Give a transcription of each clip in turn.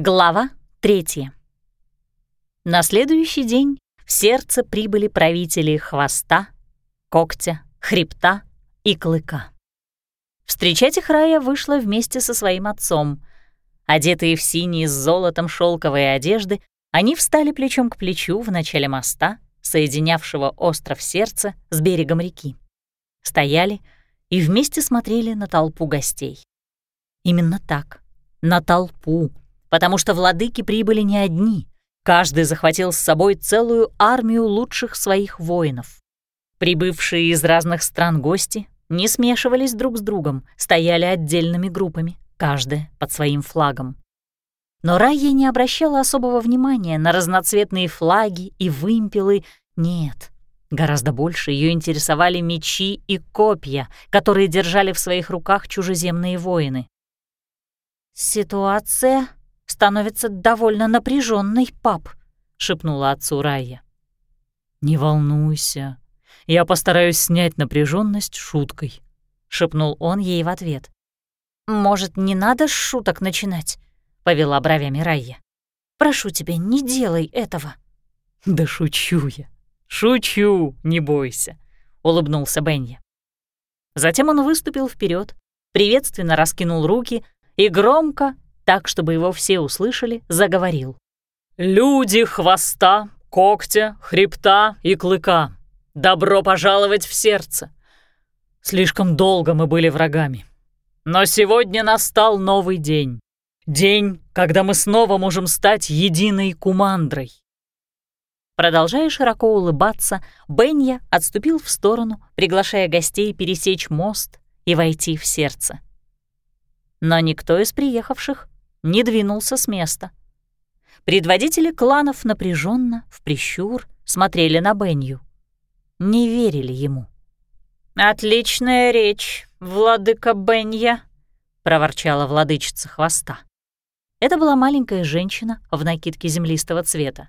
Глава третья. На следующий день в сердце прибыли правители хвоста, когтя, хребта и клыка. Встречать их Рая вышла вместе со своим отцом. Одетые в синие с золотом шелковые одежды, они встали плечом к плечу в начале моста, соединявшего остров сердца с берегом реки. Стояли и вместе смотрели на толпу гостей. Именно так, на толпу, потому что владыки прибыли не одни, каждый захватил с собой целую армию лучших своих воинов. Прибывшие из разных стран гости не смешивались друг с другом, стояли отдельными группами, каждая под своим флагом. Но Райя не обращала особого внимания на разноцветные флаги и вымпелы, нет. Гораздо больше ее интересовали мечи и копья, которые держали в своих руках чужеземные воины. «Ситуация становится довольно напряженной, пап», — шепнула отцу Райя. «Не волнуйся, я постараюсь снять напряженность шуткой», — шепнул он ей в ответ. «Может, не надо с шуток начинать?» — повела бровями Райя. «Прошу тебя, не делай этого». «Да шучу я, шучу, не бойся», — улыбнулся Бенни. Затем он выступил вперед, приветственно раскинул руки и громко, так, чтобы его все услышали, заговорил. «Люди хвоста, когтя, хребта и клыка, добро пожаловать в сердце! Слишком долго мы были врагами. Но сегодня настал новый день. День, когда мы снова можем стать единой кумандрой. Продолжая широко улыбаться, Бенья отступил в сторону, приглашая гостей пересечь мост и войти в сердце. Но никто из приехавших не двинулся с места. Предводители кланов напряженно, в прищур, смотрели на Бенью. Не верили ему. «Отличная речь, владыка Бенья», — проворчала владычица хвоста. Это была маленькая женщина в накидке землистого цвета.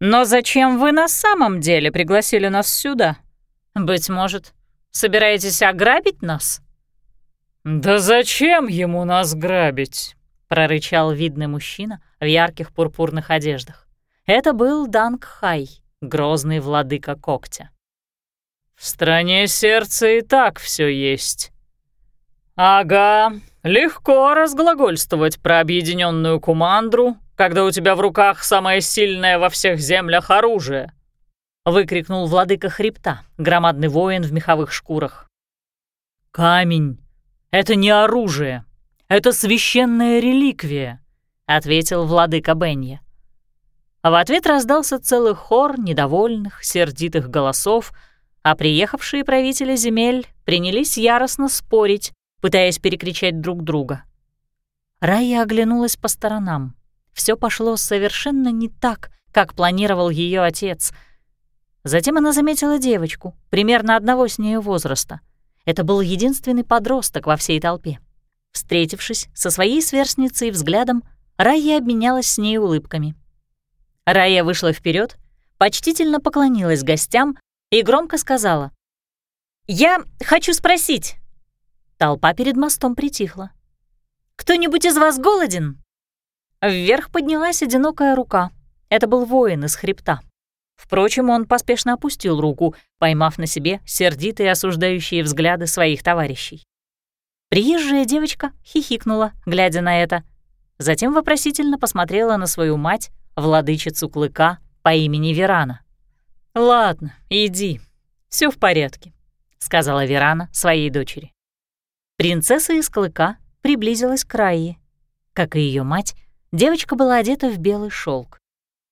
«Но зачем вы на самом деле пригласили нас сюда? Быть может, собираетесь ограбить нас?» «Да зачем ему нас грабить?» — прорычал видный мужчина в ярких пурпурных одеждах. Это был Данг Хай, грозный владыка когтя. «В стране сердца и так все есть». «Ага, легко разглагольствовать про объединенную кумандру, когда у тебя в руках самое сильное во всех землях оружие», — выкрикнул владыка хребта, громадный воин в меховых шкурах. «Камень — это не оружие», это священная реликвия», — ответил владыка Бенья. В ответ раздался целый хор недовольных, сердитых голосов, а приехавшие правители земель принялись яростно спорить, пытаясь перекричать друг друга. Рая оглянулась по сторонам. Все пошло совершенно не так, как планировал ее отец. Затем она заметила девочку, примерно одного с нею возраста. Это был единственный подросток во всей толпе. Встретившись со своей сверстницей взглядом, Рая обменялась с ней улыбками. Рая вышла вперед, почтительно поклонилась гостям и громко сказала. «Я хочу спросить». Толпа перед мостом притихла. «Кто-нибудь из вас голоден?» Вверх поднялась одинокая рука. Это был воин из хребта. Впрочем, он поспешно опустил руку, поймав на себе сердитые осуждающие взгляды своих товарищей. Приезжая девочка хихикнула, глядя на это. Затем вопросительно посмотрела на свою мать, владычицу клыка по имени Верана. «Ладно, иди, все в порядке», — сказала Верана своей дочери. Принцесса из клыка приблизилась к Раи. Как и ее мать, девочка была одета в белый шелк.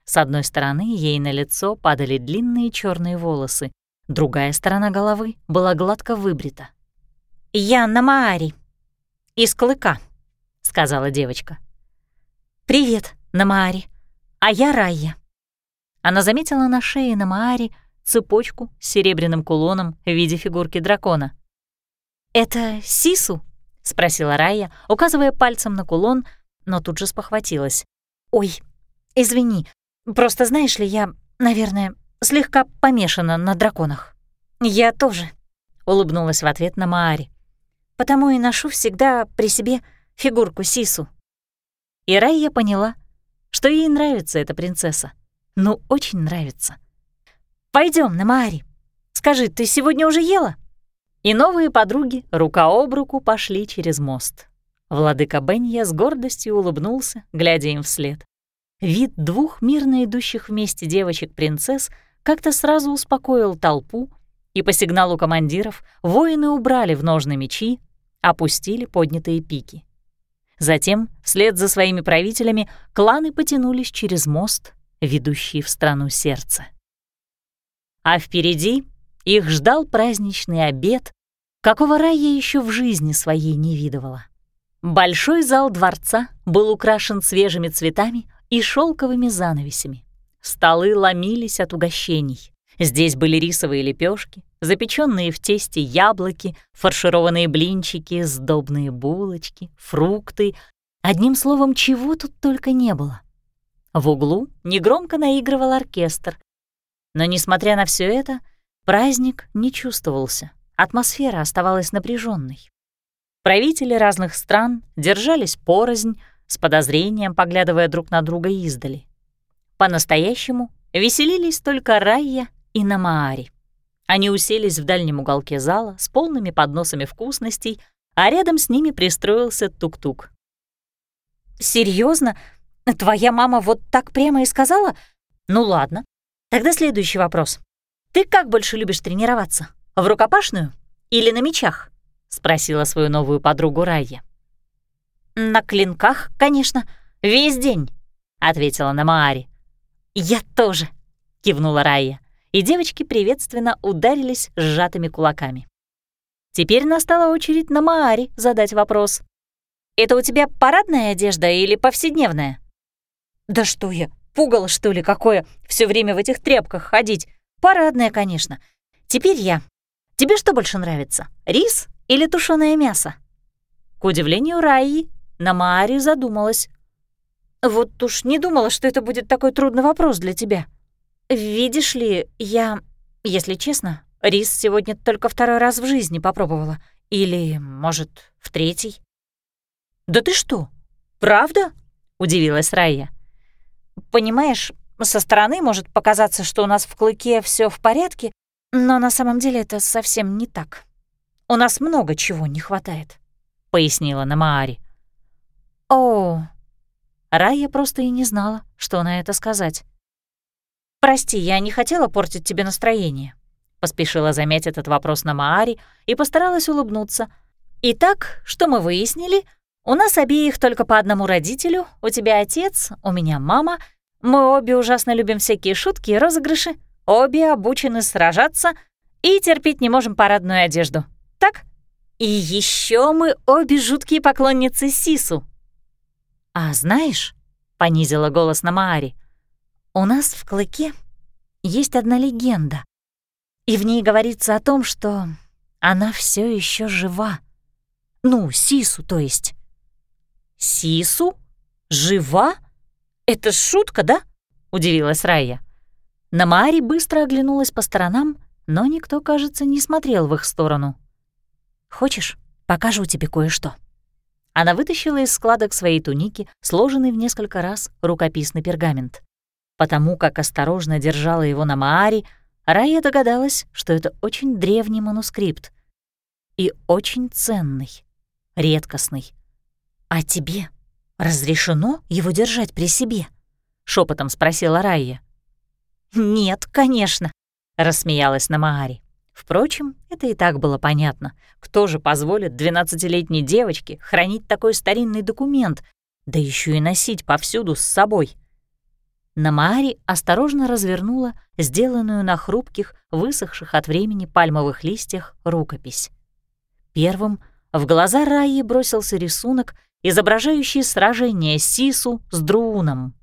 С одной стороны ей на лицо падали длинные черные волосы, другая сторона головы была гладко выбрита. «Я Намаари. Из Клыка», — сказала девочка. «Привет, Намаари. А я Райя». Она заметила на шее Намаари цепочку с серебряным кулоном в виде фигурки дракона. «Это Сису?» — спросила Райя, указывая пальцем на кулон, но тут же спохватилась. «Ой, извини, просто знаешь ли, я, наверное, слегка помешана на драконах». «Я тоже», — улыбнулась в ответ на Маари потому и ношу всегда при себе фигурку Сису. И Райя поняла, что ей нравится эта принцесса. Ну, очень нравится. Пойдем на Маари. Скажи, ты сегодня уже ела?» И новые подруги рука об руку пошли через мост. Владыка Бенья с гордостью улыбнулся, глядя им вслед. Вид двух мирно идущих вместе девочек-принцесс как-то сразу успокоил толпу, и по сигналу командиров воины убрали в ножны мечи, опустили поднятые пики. Затем, вслед за своими правителями, кланы потянулись через мост, ведущий в страну сердца. А впереди их ждал праздничный обед, какого рая еще в жизни своей не видывала. Большой зал дворца был украшен свежими цветами и шелковыми занавесями. Столы ломились от угощений. Здесь были рисовые лепешки, запеченные в тесте яблоки, фаршированные блинчики, сдобные булочки, фрукты. Одним словом, чего тут только не было. В углу негромко наигрывал оркестр. Но, несмотря на все это, праздник не чувствовался, атмосфера оставалась напряженной. Правители разных стран держались порознь, с подозрением поглядывая друг на друга издали. По-настоящему веселились только Райя и Намаари. Они уселись в дальнем уголке зала с полными подносами вкусностей, а рядом с ними пристроился тук-тук. Серьезно? Твоя мама вот так прямо и сказала? Ну ладно. Тогда следующий вопрос. Ты как больше любишь тренироваться? В рукопашную или на мечах? — спросила свою новую подругу Райя. «На клинках, конечно, весь день», — ответила Намаари. «Я тоже», — кивнула Райя, и девочки приветственно ударились сжатыми кулаками. Теперь настала очередь Намаари задать вопрос. «Это у тебя парадная одежда или повседневная?» «Да что я, пугало, что ли, какое, все время в этих тряпках ходить? Парадная, конечно. Теперь я. Тебе что больше нравится, рис или тушеное мясо?» К удивлению Раи, Намаари задумалась. «Вот уж не думала, что это будет такой трудный вопрос для тебя. Видишь ли, я, если честно, рис сегодня только второй раз в жизни попробовала. Или, может, в третий». «Да ты что, правда?» — удивилась Рая. «Понимаешь, со стороны может показаться, что у нас в клыке все в порядке, но на самом деле это совсем не так. У нас много чего не хватает», — пояснила Намаари. «О...» Рая просто и не знала, что на это сказать. «Прости, я не хотела портить тебе настроение», — поспешила заметить этот вопрос на Маари и постаралась улыбнуться. «Итак, что мы выяснили? У нас обеих только по одному родителю, у тебя отец, у меня мама. Мы обе ужасно любим всякие шутки и розыгрыши, обе обучены сражаться и терпеть не можем парадную одежду так? И еще мы обе жуткие поклонницы Сису. А знаешь, — понизила голос на Маари, — у нас в Клыке есть одна легенда, и в ней говорится о том, что она все еще жива. Ну, Сису, то есть. Сису? Жива? Это шутка, да? Удивилась Рая. Намаари быстро оглянулась по сторонам, но никто, кажется, не смотрел в их сторону. Хочешь, покажу тебе кое-что?» Она вытащила из складок своей туники сложенный в несколько раз рукописный пергамент. Потому как осторожно держала его на Мааре, Рая догадалась, что это очень древний манускрипт и очень ценный, редкостный. «А тебе разрешено его держать при себе?» — шепотом спросила Райя. «Нет, конечно», — рассмеялась Намаари. Впрочем, это и так было понятно. Кто же позволит двенадцатилетней девочке хранить такой старинный документ, да еще и носить повсюду с собой? Намаари осторожно развернула сделанную на хрупких, высохших от времени пальмовых листьях рукопись. Первым в глаза Раи бросился рисунок, изображающий сражение Сису с Друуном.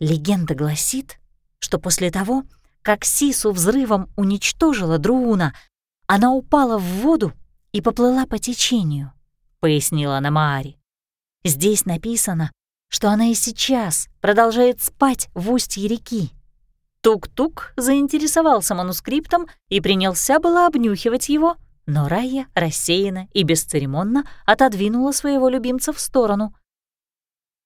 Легенда гласит, что после того, как Сису взрывом уничтожила Друуна, она упала в воду и поплыла по течению, — пояснила Намаари. Здесь написано, что она и сейчас продолжает спать в устье реки. Тук-тук заинтересовался манускриптом и принялся было обнюхивать его, но Рая рассеянно и бесцеремонно отодвинула своего любимца в сторону.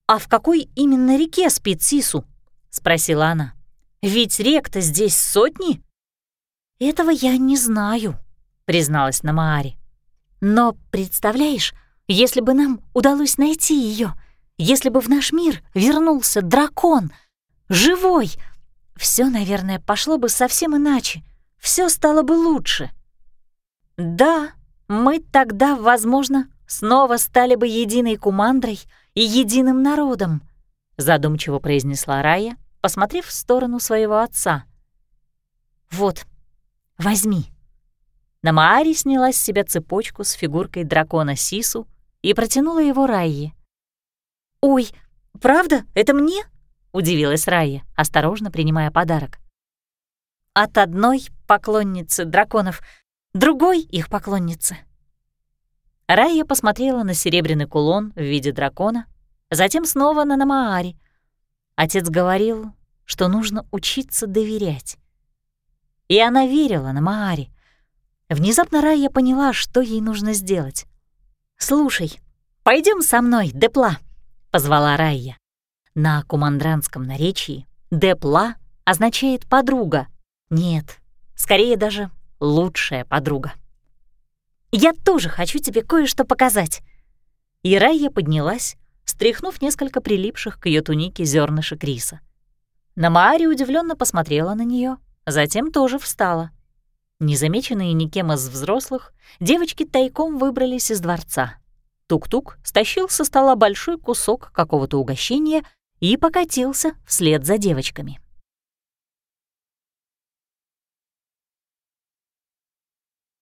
«А в какой именно реке спит Сису?» — спросила она. «Ведь рек-то здесь сотни». «Этого я не знаю», — призналась Намаари. «Но, представляешь, если бы нам удалось найти ее, если бы в наш мир вернулся дракон, живой, все, наверное, пошло бы совсем иначе, все стало бы лучше». «Да, мы тогда, возможно, снова стали бы единой кумандрой и единым народом», задумчиво произнесла Рая, посмотрев в сторону своего отца. «Вот, возьми». Намаари сняла с себя цепочку с фигуркой дракона Сису и протянула его Райе. «Ой, правда? Это мне?» — удивилась Райя, осторожно принимая подарок. «От одной поклонницы драконов, другой их поклонницы». Райя посмотрела на серебряный кулон в виде дракона, затем снова на Намаари. Отец говорил, что нужно учиться доверять. И она верила Намаари. Внезапно Райя поняла, что ей нужно сделать. «Слушай, пойдем со мной, Депла», — позвала Райя. На кумандранском наречии «депла» означает «подруга». Нет, скорее даже «лучшая подруга». «Я тоже хочу тебе кое-что показать». И Райя поднялась, стряхнув несколько прилипших к ее тунике зернышек риса. Намаари удивленно посмотрела на нее, затем тоже встала. Незамеченные никем из взрослых, девочки тайком выбрались из дворца. Тук-тук стащил со стола большой кусок какого-то угощения и покатился вслед за девочками.